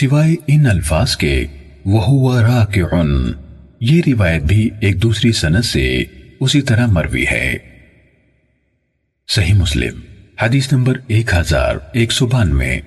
سوائے ان الفاظ کے، وَهُوَ رَاكِعٌ۔ یہ روایت بھی ایک دوسری سند سے اسی طرح مروی ہے۔ صحیح مسلم، حدیث نمبر ایک ہزار ایک سو بانوے۔